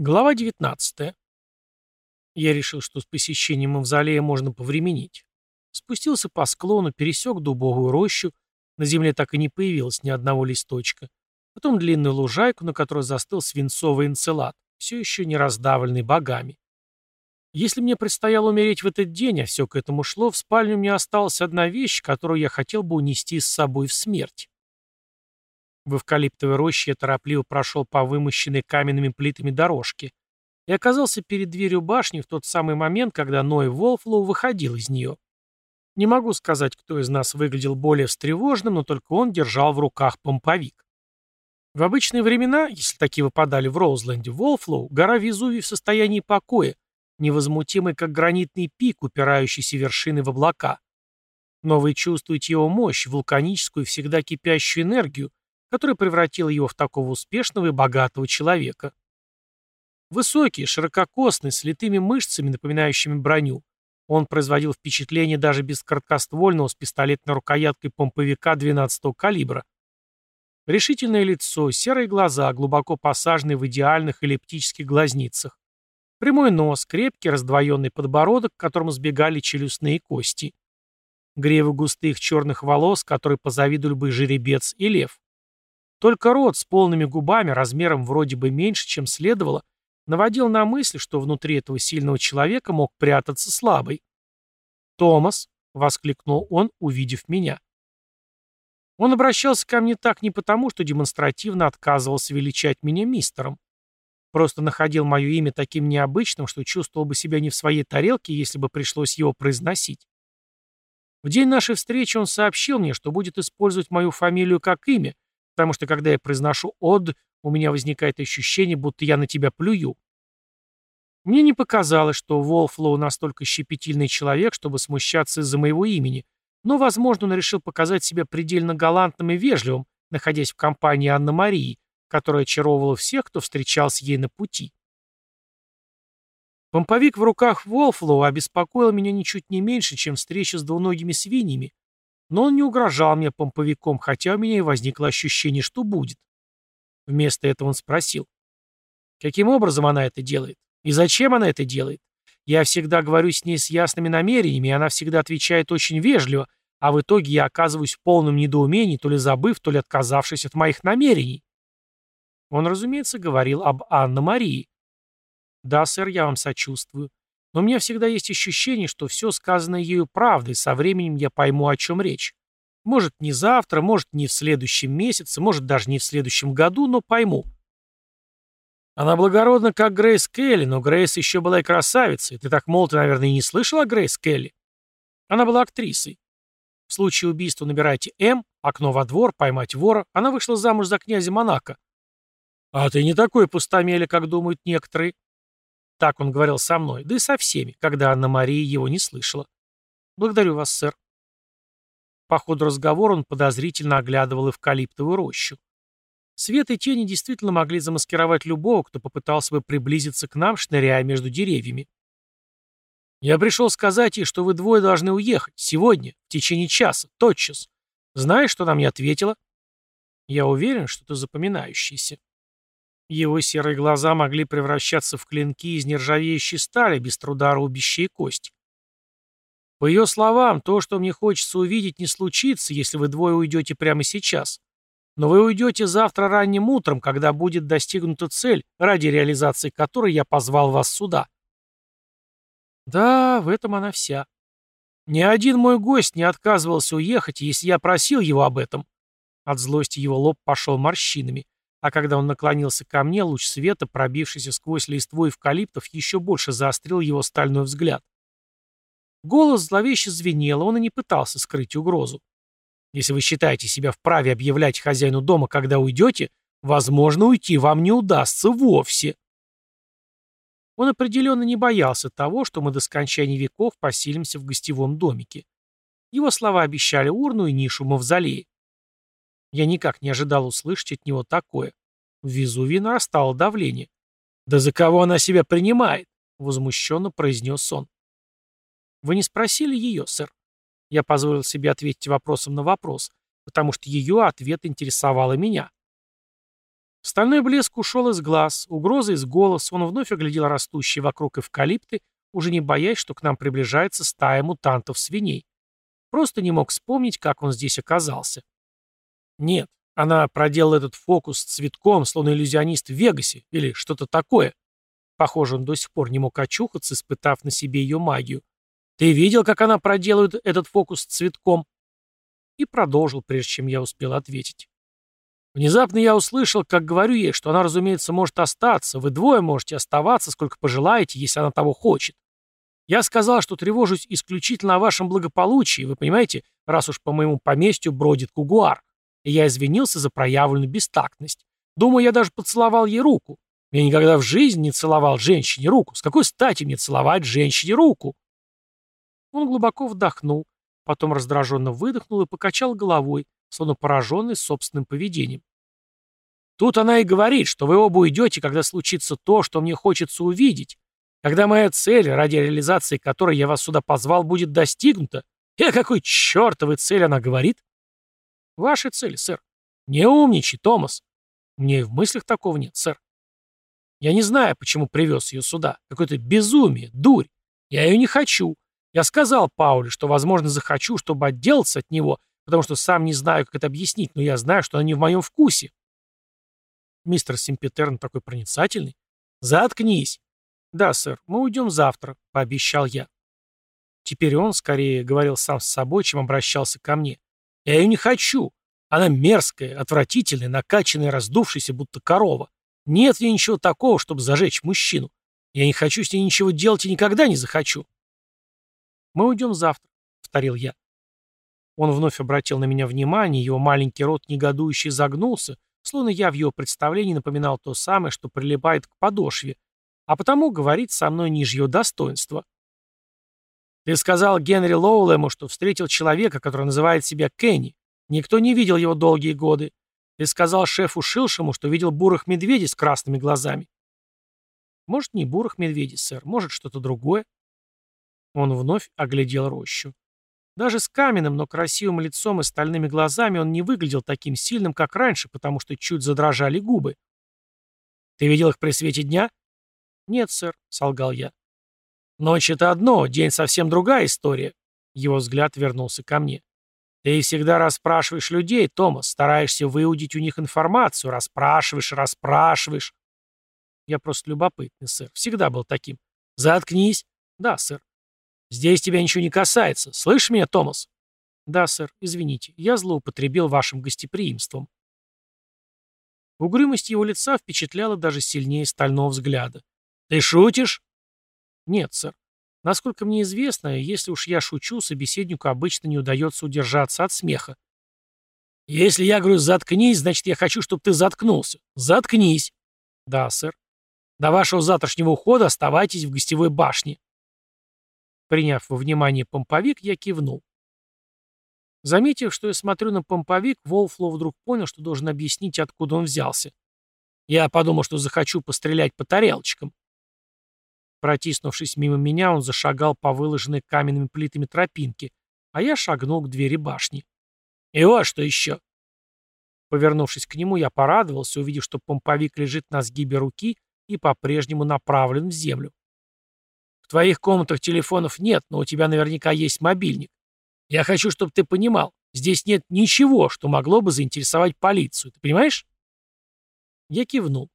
Глава 19. Я решил, что с посещением мавзолея можно повременить. Спустился по склону, пересек дубовую рощу, на земле так и не появилось ни одного листочка. Потом длинную лужайку, на которой застыл свинцовый энцелад, все еще не раздавленный богами. Если мне предстояло умереть в этот день, а все к этому шло, в спальню мне осталась одна вещь, которую я хотел бы унести с собой в смерть. В эвкалиптовой роще я торопливо прошел по вымощенной каменными плитами дорожке и оказался перед дверью башни в тот самый момент, когда Ной Волфлоу выходил из нее. Не могу сказать, кто из нас выглядел более встревоженным, но только он держал в руках помповик. В обычные времена, если такие выпадали в Роузленде, Волфлоу, гора Везувий в состоянии покоя, невозмутимый как гранитный пик, упирающийся вершины в облака. Но вы чувствуете его мощь, вулканическую, всегда кипящую энергию, который превратил его в такого успешного и богатого человека. Высокий, ширококосный, с литыми мышцами, напоминающими броню, он производил впечатление даже без короткоствольного с пистолетной рукояткой помповика 12-го калибра. Решительное лицо, серые глаза, глубоко посаженные в идеальных эллиптических глазницах. Прямой нос, крепкий раздвоенный подбородок, к которому сбегали челюстные кости. Гревы густых черных волос, которые позавидовали бы жеребец и лев. Только рот с полными губами, размером вроде бы меньше, чем следовало, наводил на мысль, что внутри этого сильного человека мог прятаться слабый. «Томас!» — воскликнул он, увидев меня. Он обращался ко мне так не потому, что демонстративно отказывался величать меня мистером. Просто находил мое имя таким необычным, что чувствовал бы себя не в своей тарелке, если бы пришлось его произносить. В день нашей встречи он сообщил мне, что будет использовать мою фамилию как имя, потому что когда я произношу «од», у меня возникает ощущение, будто я на тебя плюю. Мне не показалось, что Волфлоу настолько щепетильный человек, чтобы смущаться из-за моего имени, но, возможно, он решил показать себя предельно галантным и вежливым, находясь в компании Анны Марии, которая очаровывала всех, кто встречался ей на пути. Помповик в руках Волфлоу обеспокоил меня ничуть не меньше, чем встреча с двуногими свиньями, но он не угрожал мне помповиком, хотя у меня и возникло ощущение, что будет. Вместо этого он спросил. Каким образом она это делает? И зачем она это делает? Я всегда говорю с ней с ясными намерениями, и она всегда отвечает очень вежливо, а в итоге я оказываюсь в полном недоумении, то ли забыв, то ли отказавшись от моих намерений. Он, разумеется, говорил об Анна-Марии. Да, сэр, я вам сочувствую. Но у меня всегда есть ощущение, что все сказанное ею правдой, со временем я пойму, о чем речь. Может, не завтра, может, не в следующем месяце, может, даже не в следующем году, но пойму. Она благородна, как Грейс Келли, но Грейс еще была и красавицей. Ты так молодо, наверное, и не слышал о Грейс Келли? Она была актрисой. В случае убийства набирайте М, окно во двор, поймать вора. Она вышла замуж за князя Монако. А ты не такой пустомеля, как думают некоторые. Так он говорил со мной, да и со всеми, когда Анна-Мария его не слышала. Благодарю вас, сэр. По ходу разговора он подозрительно оглядывал эвкалиптовую рощу. Свет и тени действительно могли замаскировать любого, кто попытался бы приблизиться к нам, шныряя между деревьями. «Я пришел сказать ей, что вы двое должны уехать. Сегодня, в течение часа, тотчас. Знаешь, что она мне ответила?» «Я уверен, что ты запоминающийся». Его серые глаза могли превращаться в клинки из нержавеющей стали, без труда рубящие кость. По ее словам, то, что мне хочется увидеть, не случится, если вы двое уйдете прямо сейчас. Но вы уйдете завтра ранним утром, когда будет достигнута цель, ради реализации которой я позвал вас сюда. Да, в этом она вся. Ни один мой гость не отказывался уехать, если я просил его об этом. От злости его лоб пошел морщинами. А когда он наклонился ко мне, луч света, пробившийся сквозь листву эвкалиптов, еще больше заострил его стальной взгляд. Голос зловеще звенел, он и не пытался скрыть угрозу. Если вы считаете себя вправе объявлять хозяину дома, когда уйдете, возможно, уйти вам не удастся вовсе. Он определенно не боялся того, что мы до скончания веков поселимся в гостевом домике. Его слова обещали урну и нишу мавзолея. Я никак не ожидал услышать от него такое. В Везувии нарастало давление. «Да за кого она себя принимает?» — возмущенно произнес он. «Вы не спросили ее, сэр?» Я позволил себе ответить вопросом на вопрос, потому что ее ответ интересовал и меня. Стальной блеск ушел из глаз, угроза из голоса, он вновь оглядел растущие вокруг эвкалипты, уже не боясь, что к нам приближается стая мутантов-свиней. Просто не мог вспомнить, как он здесь оказался. Нет, она проделала этот фокус с цветком, словно иллюзионист в Вегасе, или что-то такое. Похоже, он до сих пор не мог очухаться, испытав на себе ее магию. «Ты видел, как она проделает этот фокус с цветком?» И продолжил, прежде чем я успел ответить. Внезапно я услышал, как говорю ей, что она, разумеется, может остаться, вы двое можете оставаться, сколько пожелаете, если она того хочет. Я сказал, что тревожусь исключительно о вашем благополучии, вы понимаете, раз уж по моему поместью бродит кугуар. Я извинился за проявленную бестактность. Думаю, я даже поцеловал ей руку. Я никогда в жизни не целовал женщине руку. С какой стати мне целовать женщине руку? Он глубоко вдохнул, потом раздраженно выдохнул и покачал головой, словно пораженный собственным поведением. Тут она и говорит, что вы оба уйдете, когда случится то, что мне хочется увидеть, когда моя цель, ради реализации которой я вас сюда позвал, будет достигнута. И о какой чертовой цели она говорит? Ваши цели, сэр. Не умничай, Томас. Мне и в мыслях такого нет, сэр. Я не знаю, почему привез ее сюда. Какое-то безумие, дурь. Я ее не хочу. Я сказал Пауле, что, возможно, захочу, чтобы отделаться от него, потому что сам не знаю, как это объяснить, но я знаю, что она не в моем вкусе. Мистер Симпетерн такой проницательный. Заткнись. Да, сэр, мы уйдем завтра, пообещал я. Теперь он скорее говорил сам с собой, чем обращался ко мне. Я ее не хочу. Она мерзкая, отвратительная, накачанная, раздувшаяся, будто корова. Нет в ней ничего такого, чтобы зажечь мужчину. Я не хочу с ней ничего делать и никогда не захочу. Мы уйдем завтра, повторил я. Он вновь обратил на меня внимание, его маленький рот негодующе загнулся, словно я в его представлении напоминал то самое, что прилипает к подошве, а потому говорит со мной ниже его достоинства. Ты сказал Генри Лоулему, что встретил человека, который называет себя Кенни. Никто не видел его долгие годы. Ты сказал шефу Шилшему, что видел бурых медведей с красными глазами. Может, не бурых медведей, сэр, может, что-то другое. Он вновь оглядел рощу. Даже с каменным, но красивым лицом и стальными глазами он не выглядел таким сильным, как раньше, потому что чуть задрожали губы. «Ты видел их при свете дня?» «Нет, сэр», — солгал я. «Ночь — это одно, день — совсем другая история». Его взгляд вернулся ко мне. «Ты всегда расспрашиваешь людей, Томас, стараешься выудить у них информацию, расспрашиваешь, расспрашиваешь». «Я просто любопытный, сэр, всегда был таким». «Заткнись». «Да, сэр». «Здесь тебя ничего не касается. Слышишь меня, Томас?» «Да, сэр, извините, я злоупотребил вашим гостеприимством». Угрюмость его лица впечатляла даже сильнее стального взгляда. «Ты шутишь?» «Нет, сэр. Насколько мне известно, если уж я шучу, собеседнику обычно не удается удержаться от смеха. «Если я говорю «заткнись», значит, я хочу, чтобы ты заткнулся. Заткнись!» «Да, сэр. До вашего завтрашнего ухода оставайтесь в гостевой башне». Приняв во внимание помповик, я кивнул. Заметив, что я смотрю на помповик, Волфло вдруг понял, что должен объяснить, откуда он взялся. Я подумал, что захочу пострелять по тарелочкам. Протиснувшись мимо меня, он зашагал по выложенной каменными плитами тропинке, а я шагнул к двери башни. «И вот что еще!» Повернувшись к нему, я порадовался, увидев, что помповик лежит на сгибе руки и по-прежнему направлен в землю. В твоих комнатах телефонов нет, но у тебя наверняка есть мобильник. Я хочу, чтобы ты понимал, здесь нет ничего, что могло бы заинтересовать полицию. Ты понимаешь? Я кивнул.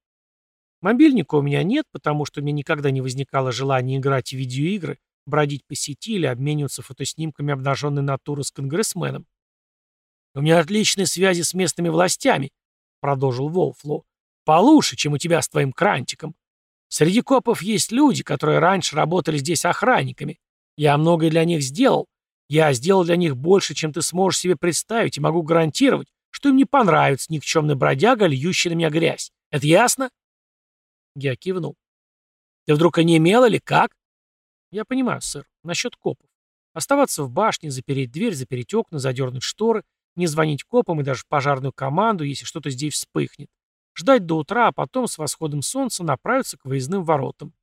Мобильника у меня нет, потому что меня никогда не возникало желания играть в видеоигры, бродить по сети или обмениваться фотоснимками обнаженной натуры с конгрессменом. «У меня отличные связи с местными властями», — продолжил Волфло. «Получше, чем у тебя с твоим крантиком. Среди копов есть люди, которые раньше работали здесь охранниками. Я многое для них сделал. Я сделал для них больше, чем ты сможешь себе представить, и могу гарантировать, что им не понравится никчемный бродяга, льющий на меня грязь. Это ясно?» Я кивнул. «Ты вдруг онемел или как?» «Я понимаю, сэр. Насчет копов. Оставаться в башне, запереть дверь, запереть окна, задернуть шторы, не звонить копам и даже в пожарную команду, если что-то здесь вспыхнет ждать до утра, а потом с восходом солнца направиться к выездным воротам.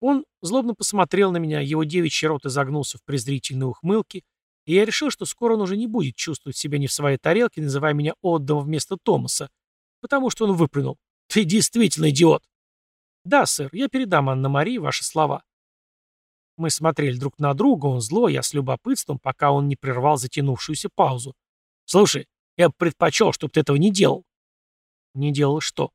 Он злобно посмотрел на меня, его девичий рот изогнулся в презрительной ухмылке, и я решил, что скоро он уже не будет чувствовать себя не в своей тарелке, называя меня отдом вместо Томаса, потому что он выплюнул. Ты действительно идиот. Да, сэр, я передам Анна-Марии ваши слова. Мы смотрели друг на друга, он зло, я с любопытством, пока он не прервал затянувшуюся паузу. Слушай, я бы предпочел, чтобы ты этого не делал. Не делал что?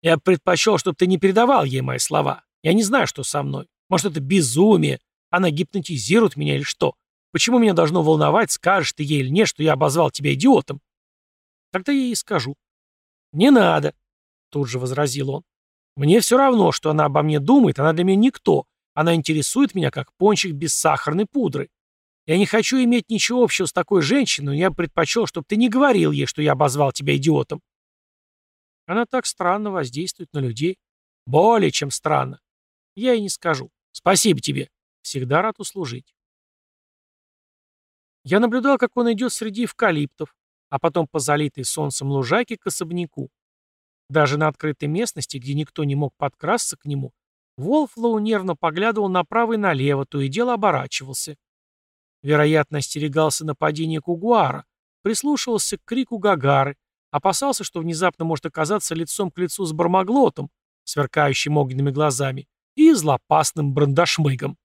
Я бы предпочел, чтобы ты не передавал ей мои слова. Я не знаю, что со мной. Может, это безумие. Она гипнотизирует меня или что? Почему меня должно волновать, скажешь ты ей или нет, что я обозвал тебя идиотом? Тогда я ей скажу. Не надо, тут же возразил он. Мне все равно, что она обо мне думает, она для меня никто. Она интересует меня, как пончик без сахарной пудры. Я не хочу иметь ничего общего с такой женщиной, но я предпочел, чтобы ты не говорил ей, что я обозвал тебя идиотом. Она так странно воздействует на людей. Более чем странно. Я ей не скажу. Спасибо тебе. Всегда рад услужить. Я наблюдал, как он идет среди эвкалиптов, а потом по залитой солнцем лужайке к особняку. Даже на открытой местности, где никто не мог подкрасться к нему, Волфлоу нервно поглядывал направо и налево, то и дело оборачивался. Вероятно, остерегался нападения Кугуара, прислушивался к крику Гагары, опасался, что внезапно может оказаться лицом к лицу с Бармаглотом, сверкающим огненными глазами, и злопасным брандашмыгом.